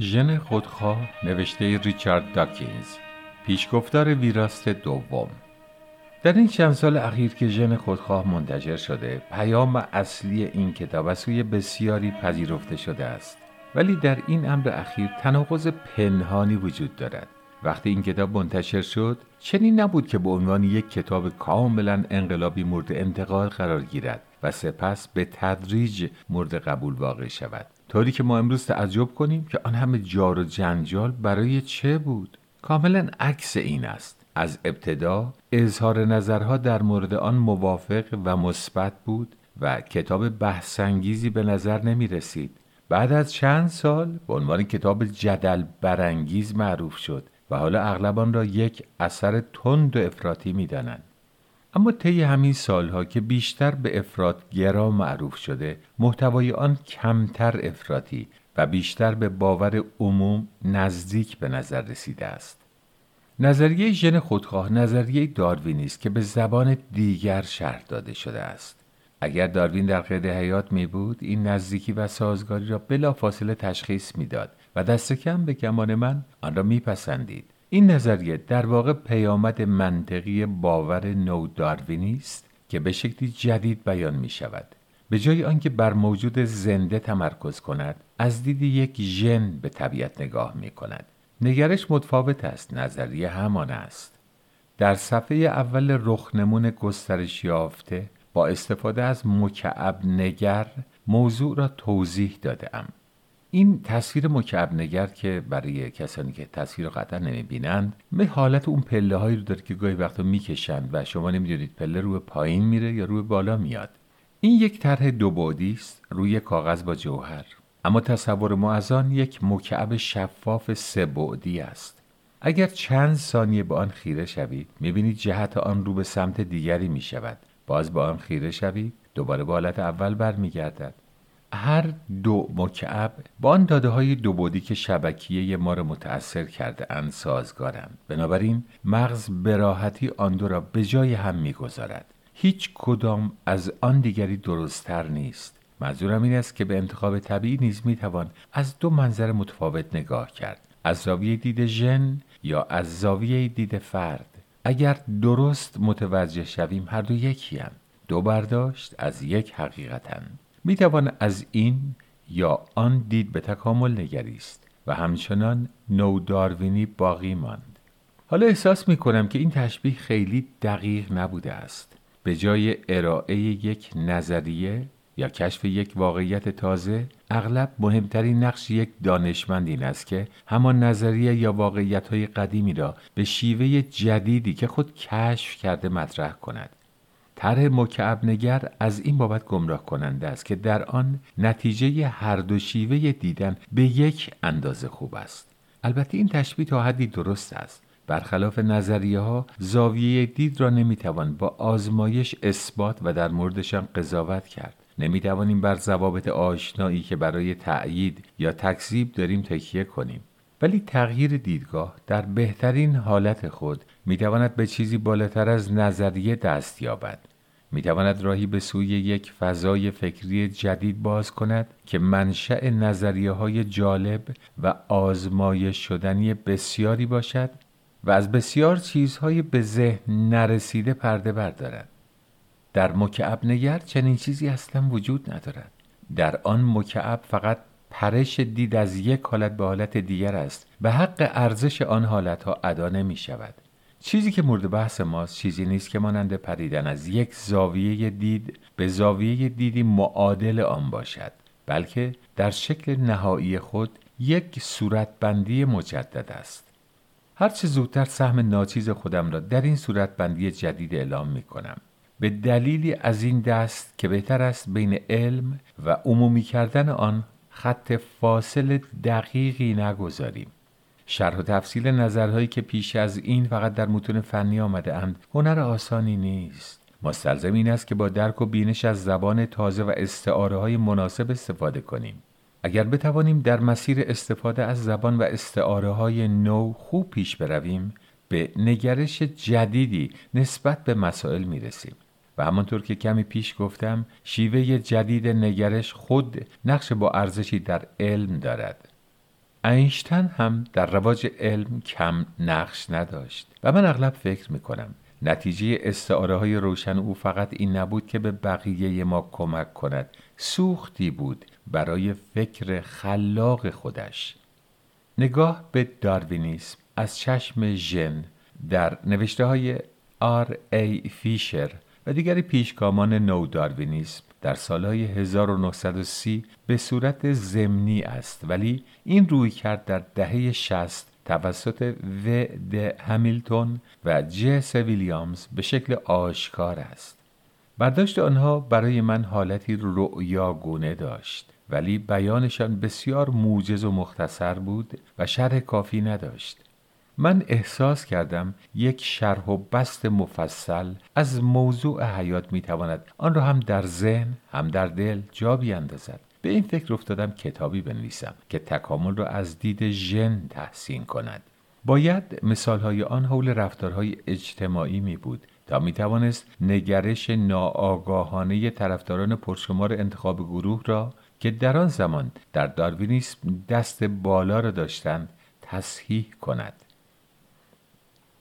ژن خودخواه نوشته ریچارد داکینز پیشگفتار ویراست دوم. در این چند سال اخیر که ژن خودخواه منتشر شده پیام اصلی این کتاب از سوی بسیاری پذیرفته شده است. ولی در این امر اخیر تناقض پنهانی وجود دارد. وقتی این کتاب منتشر شد چنین نبود که به عنوان یک کتاب کاملا انقلابی مورد انتقال قرار گیرد و سپس به تدریج مورد قبول واقع شود. طوری که ما امروز تعجب کنیم که آن همه جار و جنجال برای چه بود؟ کاملا عکس این است. از ابتدا اظهار نظرها در مورد آن موافق و مثبت بود و کتاب بحثانگیزی به نظر نمی رسید. بعد از چند سال به عنوان کتاب جدل برانگیز معروف شد و حالا اغلب آن را یک اثر تند و افراطی می‌دانند اما طی همین سالها که بیشتر به افراد گرا معروف شده محتوای آن کمتر افراطی و بیشتر به باور عموم نزدیک به نظر رسیده است. نظریه ژن خودخواه نظریه داروینی است که به زبان دیگر شرح داده شده است. اگر داروین در قید حیات می بود این نزدیکی و سازگاری را بلافاصله تشخیص می‌داد و دست کم به گمان من آن را میپسندید. این نظریه در واقع پیامد منطقی باور نو داروینی است که به شکلی جدید بیان می شود به جای آنکه بر موجود زنده تمرکز کند از دید یک ژن به طبیعت نگاه می کند نگرش متفاوت است نظریه همان است. در صفحه اول رخنمون گسترش یافته با استفاده از مکعب نگر موضوع را توضیح داده ام این تصویر مکعب نگر که برای کسانی که تصویر رو قطعا نمی‌بینند به حالت اون پله هایی رو داره که گاهی وقتا می‌کشند و شما نمی‌دونید پله رو پایین میره یا روی بالا میاد. این یک طرح دو بعدی است روی کاغذ با جوهر. اما تصور ما از آن یک مکعب شفاف سه بعدی است. اگر چند ثانیه به آن خیره شوید می‌بینید جهت آن رو به سمت دیگری می‌شود. باز به آن خیره شوید دوباره به حالت اول برمیگردد. هر دو مکعب با آن داده های دو بودی که شبکیه ما را متأثر کرده اند سازگارند. بنابراین مغز براحتی آن دو را به جای هم می‌گذارد. هیچ کدام از آن دیگری درستتر نیست. منظورم این است که به انتخاب طبیعی نیز می‌توان از دو منظر متفاوت نگاه کرد. از زاویه دید ژن یا از زاویه دید فرد. اگر درست متوجه شویم هر دو یکی هم. دو برداشت از یک حقیقتند می توان از این یا آن دید به تکامل نگریست و همچنان نوداروینی باقی ماند. حالا احساس می کنم که این تشبیه خیلی دقیق نبوده است. به جای ارائه یک نظریه یا کشف یک واقعیت تازه اغلب مهمترین نقش یک دانشمند این است که همان نظریه یا واقعیت های قدیمی را به شیوه جدیدی که خود کشف کرده مطرح کند. طرح مکعب نگر از این بابت گمراه کننده است که در آن نتیجه هر دو شیوه دیدن به یک اندازه خوب است. البته این تشبیه تا حدی درست است. برخلاف نظریه ها زاویه دید را نمی‌توان با آزمایش اثبات و در موردشان قضاوت کرد. نمی‌توانیم بر ضوابط آشنایی که برای تأیید یا تکذیب داریم تکیه کنیم. ولی تغییر دیدگاه در بهترین حالت خود می‌تواند به چیزی بالاتر از نظریه دست یابد. می‌تواند راهی به سوی یک فضای فکری جدید باز کند که منشأ نظریه های جالب و آزمایش شدنی بسیاری باشد و از بسیار چیزهای به ذهن نرسیده پرده بردارد. در مکعب نگر چنین چیزی اصلا وجود ندارد. در آن مکعب فقط پرش دید از یک حالت به حالت دیگر است. به حق ارزش آن حالت ها ادا نمی شود چیزی که مورد بحث ماست چیزی نیست که مانند پریدن از یک زاویه دید به زاویه دیدی معادل آن باشد بلکه در شکل نهایی خود یک صورتبندی مجدد است. هرچه زودتر سهم ناچیز خودم را در این صورتبندی جدید اعلام می کنم به دلیلی از این دست که بهتر است بین علم و عمومی کردن آن خط فاصل دقیقی نگذاریم. شرح و تفصیل نظرهایی که پیش از این فقط در متون فنی آمده اند هنر آسانی نیست. مستلزم این است که با درک و بینش از زبان تازه و استعاره های مناسب استفاده کنیم. اگر بتوانیم در مسیر استفاده از زبان و استعاره های نو خوب پیش برویم به نگرش جدیدی نسبت به مسائل می رسیم و همانطور که کمی پیش گفتم شیوه جدید نگرش خود نقش با ارزشی در علم دارد. اینشتن هم در رواج علم کم نقش نداشت و من اغلب فکر می‌کنم. نتیجه استعاره های روشن او فقط این نبود که به بقیه ما کمک کند. سوختی بود برای فکر خلاق خودش. نگاه به داروینیسم از چشم ژن در نوشته های آر ای فیشر و دیگری پیشگامان نو داروینیسم در سالهای 1930 به صورت زمینی است ولی این روی کرد در دهه 60 توسط و د همیلتون و جس ویلیامز به شکل آشکار است. برداشت آنها برای من حالتی گونه داشت ولی بیانشان بسیار موجز و مختصر بود و شرح کافی نداشت. من احساس کردم یک شرح و بست مفصل از موضوع حیات می‌تواند آن را هم در ذهن هم در دل جا بیاندازد. به این فکر افتادم کتابی بنویسم که تکامل را از دید ژن تحسین کند. باید مثالهای آن حول رفتارهای اجتماعی می بود تا می توانست نگرش ناآگاهانه طرفداران پرشمار انتخاب گروه را که در آن زمان در داروینیسم دست بالا را داشتند تصحیح کند.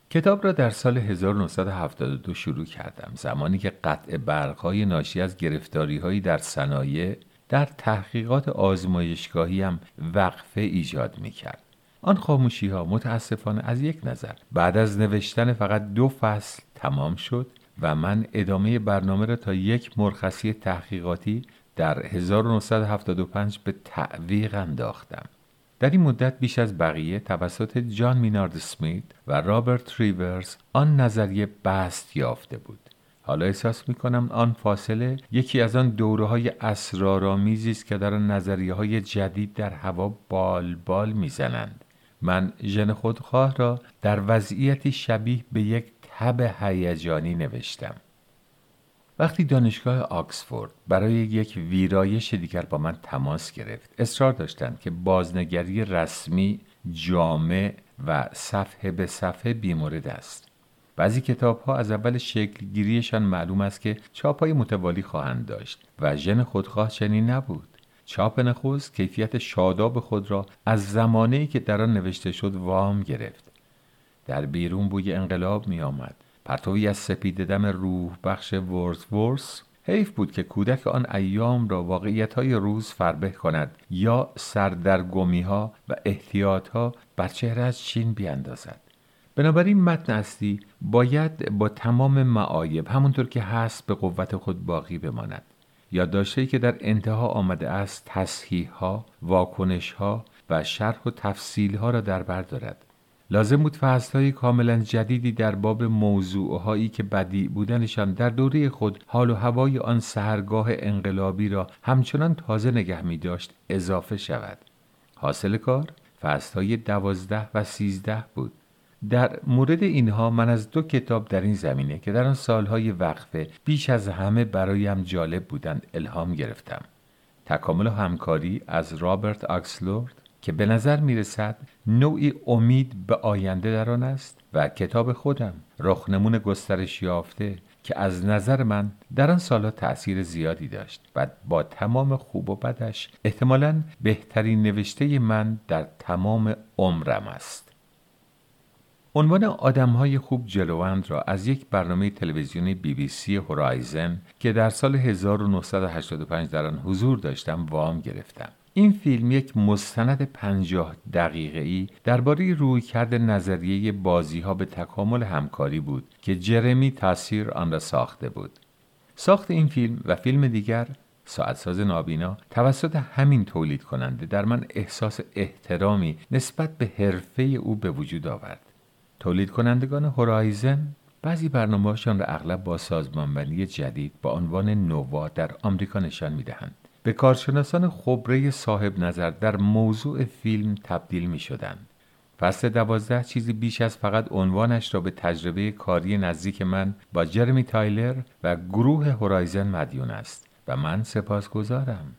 کتاب را در سال 1972 شروع کردم زمانی که قطع برقهای ناشی از گرفتاریهایی در صنایع در تحقیقات آزمایشگاهی هم وقفه ایجاد می کرد. آن خاموشی ها متاسفانه از یک نظر بعد از نوشتن فقط دو فصل تمام شد و من ادامه برنامه را تا یک مرخصی تحقیقاتی در 1975 به تعویق انداختم. در این مدت بیش از بقیه توسط جان مینارد سمیت و رابرت ریورز آن نظریه بست یافته بود. حالا احساس می کنم آن فاصله یکی از آن دوره های اسرارآمیزی است که در آن نظریه های جدید در هوا بال بال می‌زنند. من ژن خودخواه را در وضعیتی شبیه به یک تب هیجانی نوشتم. وقتی دانشگاه آکسفورد برای یک ویرایش دیگر با من تماس گرفت اصرار داشتند که بازنگری رسمی جامع و صفحه به صفحه بیمورد است. بعضی کتاب ها از اول شکل گیریشان معلوم است که چاپ های متوالی خواهند داشت و ژن خودخواه چنین نبود. چاپ نخست کیفیت شاداب خود را از زمانه که در آن نوشته شد وام گرفت. در بیرون بوی انقلاب می آمد پرتوی از سپید دم روح بخش ورس ورس حیف بود که کودک آن ایام را واقعیت های روز فربه کند یا سردرگمی ها و احتیاط ها بر چهره از چین بیاندازد. بنابراین متن اصلی باید با تمام معایب همونطور که هست به قوت خود باقی بماند. یادداشتهایی که در انتها آمده است تصحیح ها واکنش ها و شرح و تفصیل ها را در بر دارد. لازم بود های کاملا جدیدی در باب موضوعهایی که بدی بودنشان در دوره خود حال و هوای آن سهرگاه انقلابی را همچنان تازه نگه می داشت اضافه شود. حاصل کار های دوازده و سیزده بود. در مورد اینها من از دو کتاب در این زمینه که در آن سالهای وقفه بیش از همه برایم جالب بودند الهام گرفتم. تکامل و همکاری از رابرت آکسلورد که به نظر می رسد نوعی امید به آینده در آن است و کتاب خودم رخنمون گسترش یافته که از نظر من در آن سالها تأثیر زیادی داشت و با تمام خوب و بدش احتمالا بهترین نوشته من در تمام عمرم است. عنوان آدم های خوب جلوند را از یک برنامه تلویزیونی بی بی سی هورایزن که در سال 1985 در آن حضور داشتم وام گرفتم. این فیلم یک مستند پنجاه دقیقه ای درباره روی کرد نظریه بازی ها به تکامل همکاری بود که جرمی تاثیر آن را ساخته بود. ساخت این فیلم و فیلم دیگر ساعتساز نابینا توسط همین تولید کننده در من احساس احترامی نسبت به حرفه او به وجود آورد. تولید کنندگان هورایزن بعضی برنامه‌هاشان را اغلب با سازمانبندی جدید با عنوان نووا در آمریکا نشان می‌دهند. به کارشناسان خبره صاحب نظر در موضوع فیلم تبدیل می شدن. فصل دوازده چیزی بیش از فقط عنوانش را به تجربه کاری نزدیک من با جرمی تایلر و گروه هورایزن مدیون است و من سپاسگزارم.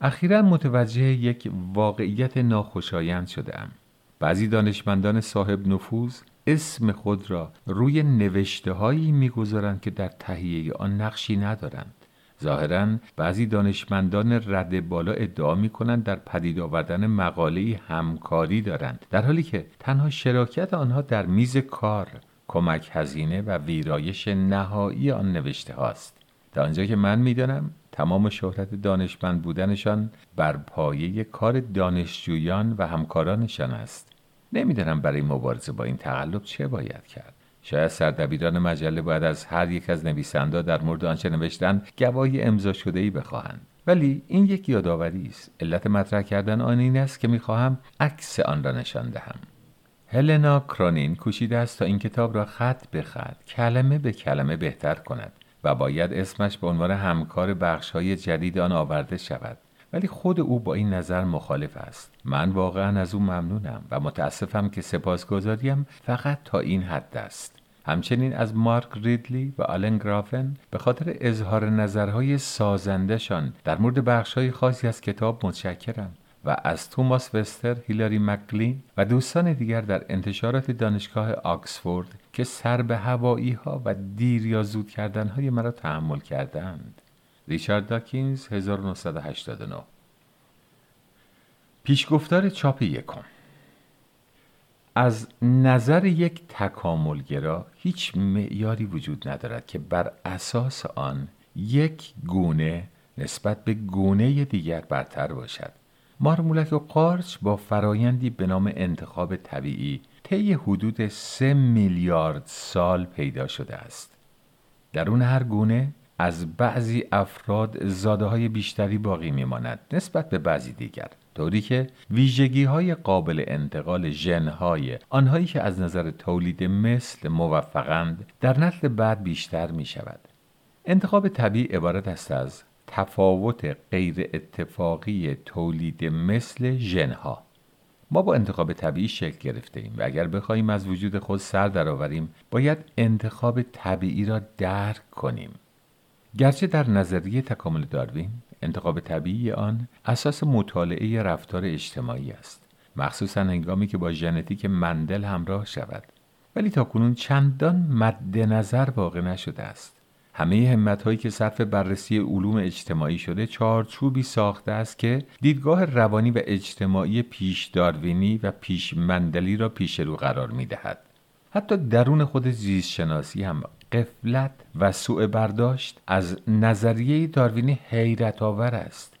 اخیرا متوجه یک واقعیت ناخوشایند شدم. بعضی دانشمندان صاحب نفوذ اسم خود را روی نوشته هایی می‌گذارند که در تهیه آن نقشی ندارند. ظاهرا بعضی دانشمندان رد بالا ادعا می کنند در پدید آوردن مقاله همکاری دارند در حالی که تنها شراکت آنها در میز کار کمک هزینه و ویرایش نهایی آن نوشته هاست تا آنجا که من می‌دانم تمام شهرت دانشمند بودنشان بر پایه کار دانشجویان و همکارانشان است. نمی‌دانم برای مبارزه با این تقلب چه باید کرد. شاید سردبیران مجله باید از هر یک از نویسنده در مورد آنچه نوشتن گواهی امضا شده ای بخواهند. ولی این یک یادآوری است. علت مطرح کردن آن این است که می‌خواهم عکس آن را نشان دهم. هلنا کرونین کوشیده است تا این کتاب را خط به خط کلمه به کلمه بهتر کند و باید اسمش به عنوان همکار بخش های جدید آن آورده شود. ولی خود او با این نظر مخالف است. من واقعا از او ممنونم و متاسفم که سپاسگزاریم فقط تا این حد است. همچنین از مارک ریدلی و آلن گرافن به خاطر اظهار نظرهای سازندشان در مورد بخشهای خاصی از کتاب متشکرم و از توماس وستر، هیلاری مکلین و دوستان دیگر در انتشارات دانشگاه آکسفورد که سر به هوایی ها و دیر یا زود کردن های مرا تحمل کردند. ریچارد داکینز 1989 پیشگفتار چاپ یکم از نظر یک تکاملگرا هیچ معیاری وجود ندارد که بر اساس آن یک گونه نسبت به گونه دیگر برتر باشد. مارمولک و قارچ با فرایندی به نام انتخاب طبیعی طی حدود سه میلیارد سال پیدا شده است. درون هر گونه از بعضی افراد زاده های بیشتری باقی میماند نسبت به بعضی دیگر. طوری که ویژگی های قابل انتقال ژن های آنهایی که از نظر تولید مثل موفقند در نسل بعد بیشتر می شود انتخاب طبیعی عبارت است از تفاوت غیر اتفاقی تولید مثل ژنها. ما با انتخاب طبیعی شکل گرفته ایم و اگر بخواهیم از وجود خود سر درآوریم باید انتخاب طبیعی را درک کنیم. گرچه در نظریه تکامل داروین انتخاب طبیعی آن اساس مطالعه رفتار اجتماعی است. مخصوصا هنگامی که با ژنتیک مندل همراه شود. ولی تاکنون چندان مد نظر واقع نشده است. همه همت هایی که صرف بررسی علوم اجتماعی شده چارچوبی ساخته است که دیدگاه روانی و اجتماعی پیش داروینی و پیش مندلی را پیش رو قرار می دهد. حتی درون خود زیست شناسی هم قفلت و سوء برداشت از نظریه داروینی حیرت آور است.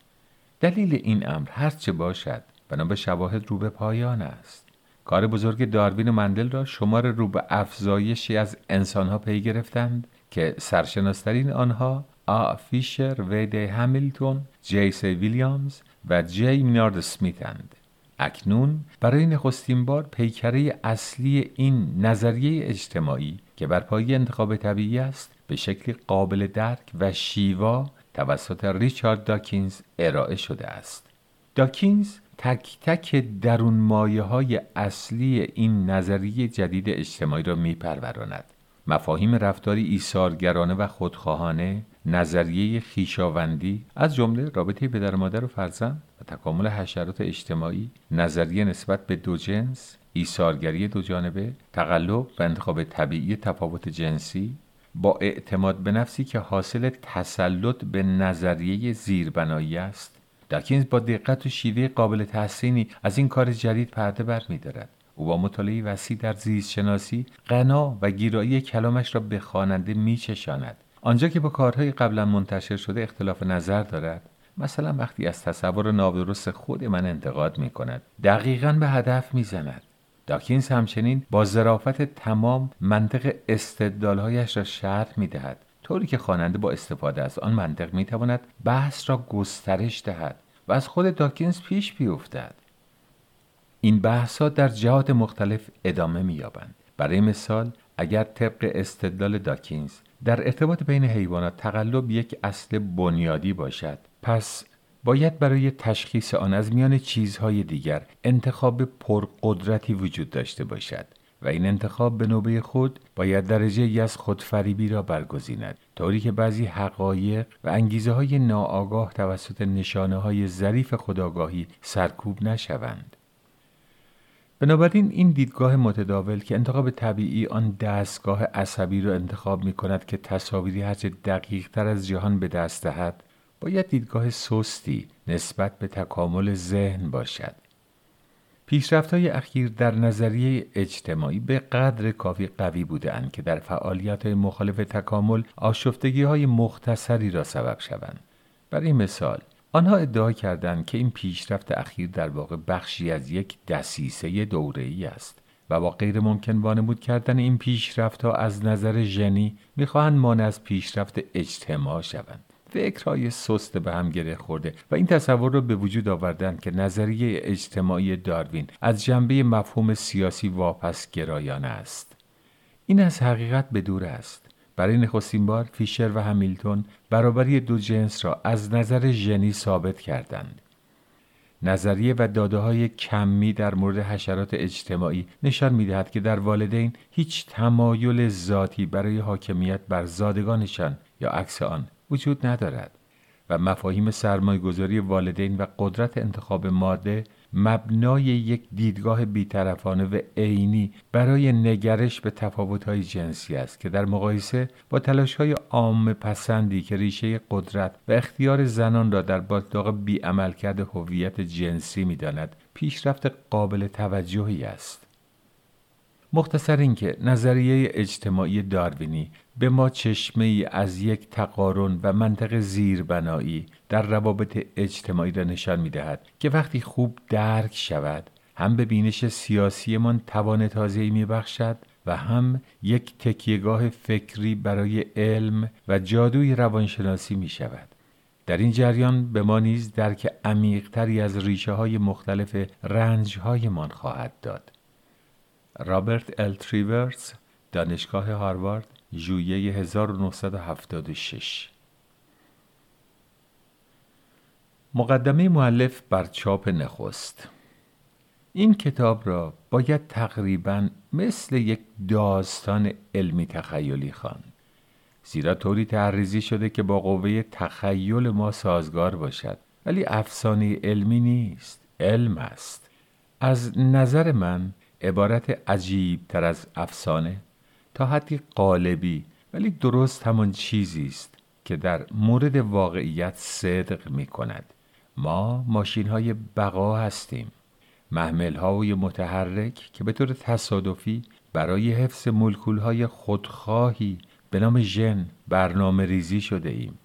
دلیل این امر هرچه باشد بنا به شواهد رو به پایان است. کار بزرگ داروین و مندل را شمار رو به افزایشی از انسانها پی گرفتند که سرشناسترین آنها آ فیشر و دی همیلتون، سی ویلیامز و جی مینارد سمیتند. اکنون برای نخستین بار پیکره اصلی این نظریه اجتماعی که بر پایه انتخاب طبیعی است به شکل قابل درک و شیوا توسط ریچارد داکینز ارائه شده است. داکینز تک تک درون مایه های اصلی این نظریه جدید اجتماعی را می پروراند. مفاهیم رفتاری ایثارگرانه و خودخواهانه نظریه خیشاوندی از جمله رابطه پدر مادر و فرزند و تکامل حشرات اجتماعی نظریه نسبت به دو جنس ایثارگری دو جانبه تقلب و انتخاب طبیعی تفاوت جنسی با اعتماد به نفسی که حاصل تسلط به نظریه زیربنایی است. داکینز با دقت و شیوه قابل تحسینی از این کار جدید پرده بر دارد. او با مطالعه وسیع در زیست شناسی غنا و گیرایی کلامش را به خواننده میچشاند آنجا که با کارهای قبلا منتشر شده اختلاف نظر دارد. مثلا وقتی از تصور نادرست خود من انتقاد می کند دقیقا به هدف می‌زند. داکینز همچنین با ظرافت تمام منطق استدلالهایش را شرح می دهد طوری که خواننده با استفاده از آن منطق می تواند بحث را گسترش دهد و از خود داکینز پیش بیفتد. این بحث ها در جهات مختلف ادامه می یابند. برای مثال اگر طبق استدلال داکینز در ارتباط بین حیوانات تقلب یک اصل بنیادی باشد. پس باید برای تشخیص آن از میان چیزهای دیگر انتخاب پرقدرتی وجود داشته باشد و این انتخاب به نوبه خود باید درجه ای از خودفریبی را برگزیند. طوری که بعضی حقایق و انگیزه های ناآگاه توسط نشانه های ظریف خداگاهی سرکوب نشوند. بنابراین این دیدگاه متداول که انتخاب طبیعی آن دستگاه عصبی را انتخاب می کند که تصاویری هرچه دقیق تر از جهان به دست دهد باید دیدگاه سستی نسبت به تکامل ذهن باشد پیشرفت های اخیر در نظریه اجتماعی به قدر کافی قوی بودند که در فعالیت های مخالف تکامل آشفتگی های مختصری را سبب شوند. برای مثال آنها ادعا کردند که این پیشرفت اخیر در واقع بخشی از یک دسیسه دوره ای است و با غیر ممکن وانمود کردن این پیشرفت ها از نظر ژنی می‌خواهند مانع از پیشرفت اجتماع شوند. فکرهای سست به هم گره خورده و این تصور را به وجود آوردن که نظریه اجتماعی داروین از جنبه مفهوم سیاسی واپس گرایانه است این از حقیقت به دور است برای نخستین بار فیشر و همیلتون برابری دو جنس را از نظر ژنی ثابت کردند. نظریه و داده های کمی در مورد حشرات اجتماعی نشان می دهد که در والدین هیچ تمایل ذاتی برای حاکمیت بر زادگانشان یا عکس آن وجود ندارد و مفاهیم سرمایهگذاری والدین و قدرت انتخاب ماده مبنای یک دیدگاه بیطرفانه و عینی برای نگرش به تفاوت‌های جنسی است که در مقایسه با تلاش‌های عام پسندی که ریشه قدرت و اختیار زنان را در باتداق بیعملکرد هویت جنسی می‌داند پیشرفت قابل توجهی است. مختصر اینکه نظریه اجتماعی داروینی به ما چشمه ای از یک تقارن و منطق زیربنایی در روابط اجتماعی را نشان می دهد که وقتی خوب درک شود هم به بینش سیاسیمان توان تازه‌ای می بخشد و هم یک تکیهگاه فکری برای علم و جادوی روانشناسی می شود. در این جریان به ما نیز درک عمیقتری از ریشه های مختلف رنج هایمان خواهد داد. رابرت ال تریورز دانشگاه هاروارد ژوئیه 1976 مقدمه معلف بر چاپ نخست. این کتاب را باید تقریبا مثل یک داستان علمی تخیلی خواند زیرا طوری تحریزی شده که با قوه تخیل ما سازگار باشد. ولی افسانه علمی نیست علم است. از نظر من عبارت عجیب تر از افسانه تا حدی قالبی ولی درست همان چیزی است که در مورد واقعیت صدق می کند ما ماشین های بقا هستیم. محمل های متحرک که به طور تصادفی برای حفظ ملکول های خودخواهی به نام ژن برنامه ریزی شده ایم.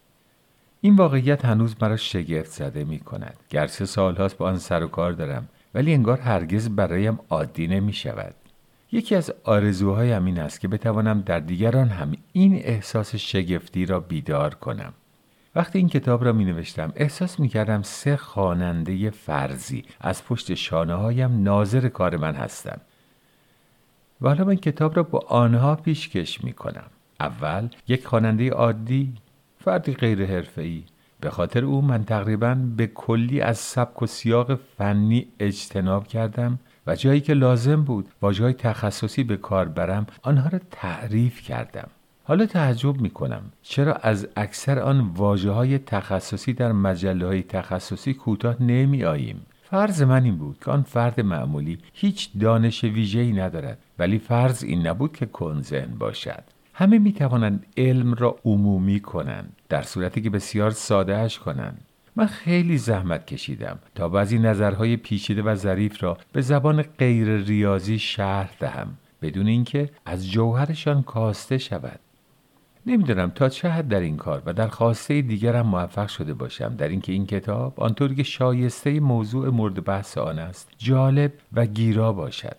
این واقعیت هنوز مرا شگفت زده می کند گرچه سالهاست با آن سر و کار دارم ولی انگار هرگز برایم عادی نمی شود یکی از آرزوهایم این است که بتوانم در دیگران هم این احساس شگفتی را بیدار کنم. وقتی این کتاب را می نوشتم احساس می کردم سه خواننده فرضی از پشت شانه هایم ناظر کار من هستند. و حالا من کتاب را با آنها پیشکش می کنم اول یک خواننده عادی فردی غیر حرفه‌ای. به خاطر او من تقریبا به کلی از سبک و سیاق فنی اجتناب کردم. و جایی که لازم بود واجه تخصصی به کار برم آنها را تعریف کردم. حالا تعجب می کنم چرا از اکثر آن واجه های تخصصی در مجله های تخصصی کوتاه نمی آییم فرض من این بود که آن فرد معمولی هیچ دانش ویژه‌ای ندارد ولی فرض این نبود که کنزن باشد. همه می توانند علم را عمومی کنند در صورتی که بسیار سادهش کنند. من خیلی زحمت کشیدم تا بعضی نظرهای پیچیده و ظریف را به زبان غیر ریاضی شرح دهم بدون اینکه از جوهرشان کاسته شود. نمی‌دونم تا چه حد در این کار و در خواسته دیگرم موفق شده باشم. در اینکه این کتاب آنطوری که شایسته موضوع مورد بحث آن است جالب و گیرا باشد.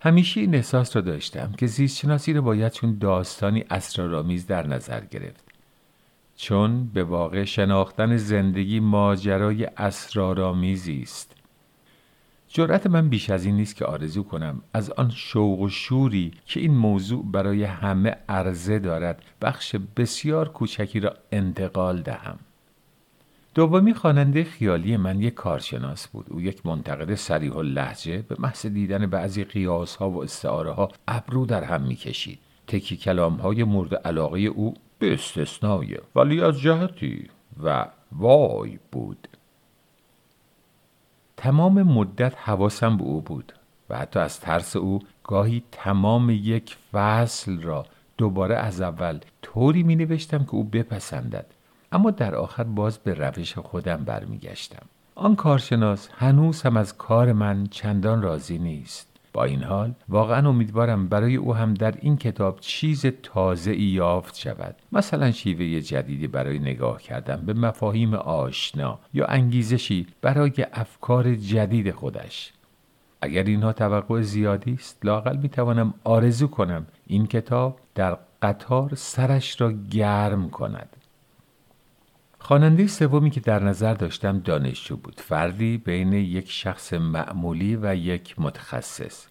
همیشه این احساس را داشتم که زیستشناسی را باید چون داستانی اسرارآمیز در نظر گرفت. چون به واقع شناختن زندگی ماجرای اسرارآمیزی است. جرأت من بیش از این نیست که آرزو کنم از آن شوق و شوری که این موضوع برای همه عرضه دارد بخش بسیار کوچکی را انتقال دهم. دومی خواننده خیالی من یک کارشناس بود. او یک منتقد سریح لحجه به محض دیدن بعضی قیاس ها و استعاره ها ابرو در هم می‌کشید. تکی کلام های مورد علاقه او به استثنای ولی از جهتی و وای بود. تمام مدت حواسم به او بود و حتی از ترس او گاهی تمام یک فصل را دوباره از اول طوری می نوشتم که او بپسندد. اما در آخر باز به روش خودم برمیگشتم. آن کارشناس هنوز هم از کار من چندان راضی نیست. با این حال واقعا امیدوارم برای او هم در این کتاب چیز تازه ای یافت شود. مثلا شیوه جدیدی برای نگاه کردن به مفاهیم آشنا یا انگیزشی برای افکار جدید خودش. اگر اینها توقع زیادی است لاقل می توانم آرزو کنم این کتاب در قطار سرش را گرم کند. خواننده سومی که در نظر داشتم دانشجو بود. فردی بین یک شخص معمولی و یک متخصص.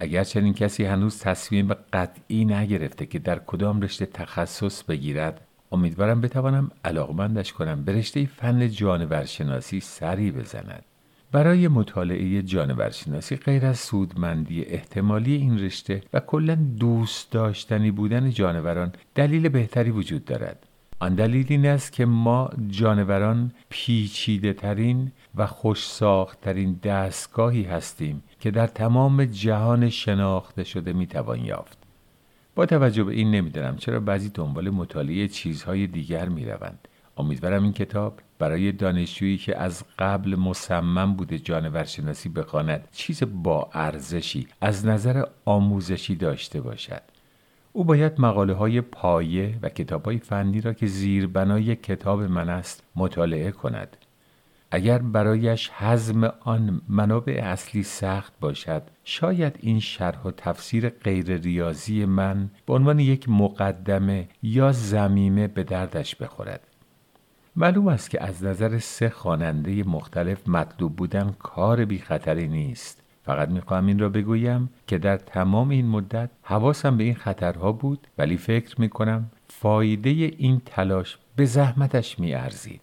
اگر چنین کسی هنوز تصمیم قطعی نگرفته که در کدام رشته تخصص بگیرد امیدوارم بتوانم علاقمندش کنم به رشته فن جانورشناسی سری بزند. برای مطالعه جانورشناسی غیر از سودمندی احتمالی این رشته و کلا دوست داشتنی بودن جانوران دلیل بهتری وجود دارد. آن دلیل این است که ما جانوران پیچیده ترین و خوش ترین دستگاهی هستیم که در تمام جهان شناخته شده می‌توان یافت. با توجه به این نمی‌دانم چرا بعضی دنبال مطالعه چیزهای دیگر می‌روند. امیدوارم این کتاب برای دانشجویی که از قبل مصمم بوده جانورشناسی بخواند چیز با ارزشی از نظر آموزشی داشته باشد. او باید مقاله های پایه و کتاب های فنی را که زیربنای کتاب من است مطالعه کند. اگر برایش حزم آن منابع اصلی سخت باشد شاید این شرح و تفسیر غیر ریاضی من به عنوان یک مقدمه یا زمیمه به دردش بخورد معلوم است که از نظر سه خواننده مختلف مطلوب بودن کار بی خطری نیست فقط می‌خواهم این را بگویم که در تمام این مدت حواسم به این خطرها بود ولی فکر می‌کنم فایده این تلاش به زحمتش میارزید.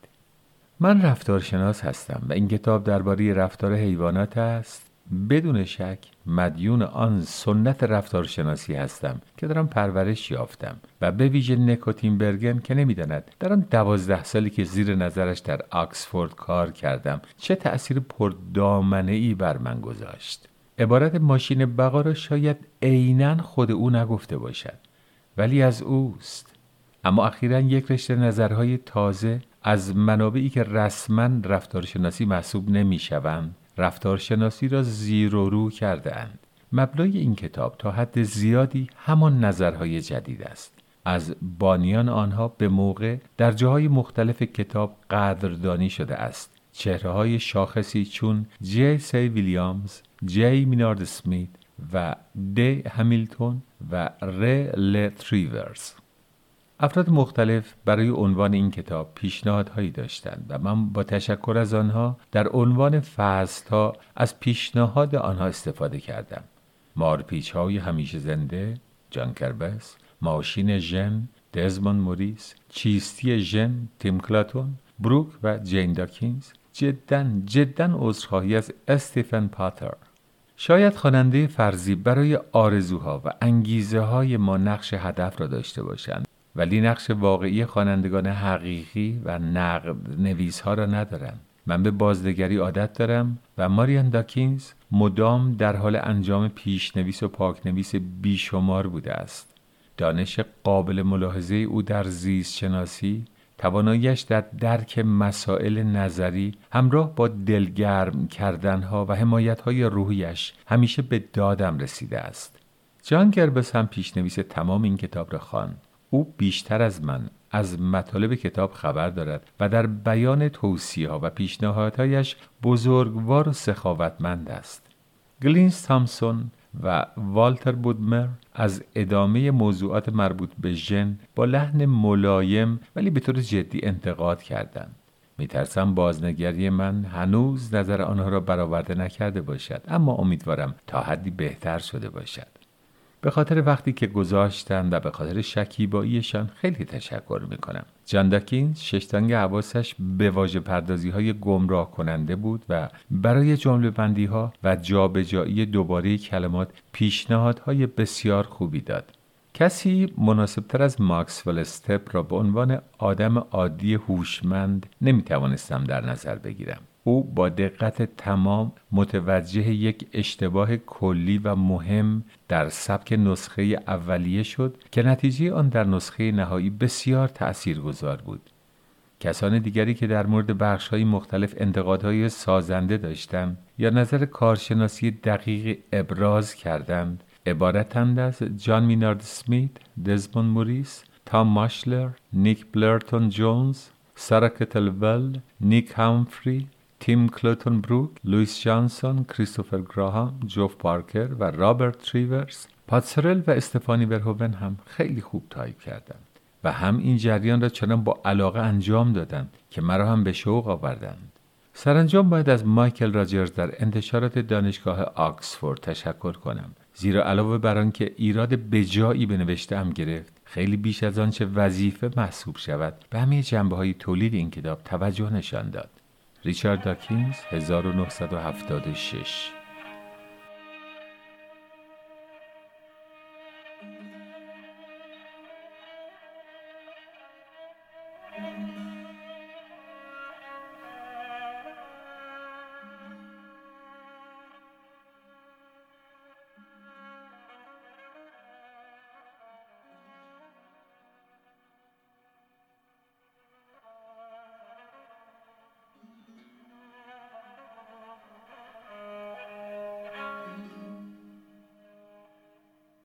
من رفتارشناس هستم و این کتاب درباره رفتار حیوانات است بدون شک مدیون آن سنت رفتارشناسی هستم که دارم پرورش یافتم و به ویژه نکوتین برگن که نمی‌داند در آن دوازده سالی که زیر نظرش در آکسفورد کار کردم چه تأثیر پردامنه ای بر من گذاشت. عبارت ماشین بقا را شاید عینا خود او نگفته باشد ولی از اوست. اما اخیرا یک رشته نظرهای تازه از منابعی که رسما رفتارشناسی محسوب نمی‌شوند رفتارشناسی را زیر و رو کرده اند. مبلای این کتاب تا حد زیادی همان نظرهای جدید است. از بانیان آنها به موقع در جاهای مختلف کتاب قدردانی شده است. چهره های شاخصی چون جی سی ویلیامز، جی مینارد سمیت و دی همیلتون و ر لتریورز افراد مختلف برای عنوان این کتاب پیشنهادهایی داشتند و من با تشکر از آنها در عنوان ها از پیشنهاد آنها استفاده کردم. مارپیچ های همیشه زنده جان کربس ماشین ژن دزمون موریس چیستی ژن تیم کلاتون بروک و جین داکینز. جدا جدا عذرخواهی از استیفن پاتر. شاید خواننده فرضی برای آرزوها و انگیزه های ما نقش هدف را داشته باشند. ولی نقش واقعی خوانندگان حقیقی و نقد نویس ها را ندارم. من به بازنگری عادت دارم و ماریان داکینز مدام در حال انجام پیشنویس و پاکنویس بیشمار بوده است. دانش قابل ملاحظه او در زیست شناسی تواناییش در درک مسائل نظری همراه با دلگرم کردنها و حمایتهای روحیش همیشه به دادم رسیده است. جان گربس هم پیشنویس تمام این کتاب را خواند. او بیشتر از من از مطالب کتاب خبر دارد و در بیان توصیه ها و پیشنهادهایش بزرگوار و سخاوتمند است. گلینز تامسون و والتر بودمر از ادامه موضوعات مربوط به ژن با لحن ملایم ولی به طور جدی انتقاد کردند. میترسم بازنگری من هنوز نظر آنها را برآورده نکرده باشد اما امیدوارم تا حدی بهتر شده باشد. به خاطر وقتی که گذاشتن و به خاطر شکیباییشان خیلی تشکر می‌کنم. جانداکین ششتانگ حواسش به واژه پردازی های گمراه کننده بود و برای جمله بندی ها و جابجایی دوباره کلمات پیشنهادهای بسیار خوبی داد. کسی مناسبتر از ماکسول استپ را به عنوان آدم عادی هوشمند نمی توانستم در نظر بگیرم. او با دقت تمام متوجه یک اشتباه کلی و مهم در سبک نسخه اولیه شد که نتیجه آن در نسخه نهایی بسیار تأثیرگذار بود. کسان دیگری که در مورد بخش های مختلف انتقادهای سازنده داشتند یا نظر کارشناسی دقیق ابراز کردند عبارتند از جان مینارد اسمیت، دزموند موریس، تام ماشلر، نیک بلرتون جونز، سارا کتلول، نیک همفری، تیم کلوتون بروک، لویس جانسون، کریستوفر گراهام، جف پارکر و رابرت تریورز پت سرل و استفانی ورهوون هم خیلی خوب تایپ کردند و هم این جریان را چنان با علاقه انجام دادند که مرا هم به شوق آوردند. سرانجام باید از مایکل راجرز در انتشارات دانشگاه آکسفورد تشکر کنم. زیرا علاوه بر آنکه ایراد بجایی به نوشته هم گرفت خیلی بیش از آنچه وظیفه محسوب شود به همه جنبه های تولید این کتاب توجه نشان داد. ریچارد داکینز 1976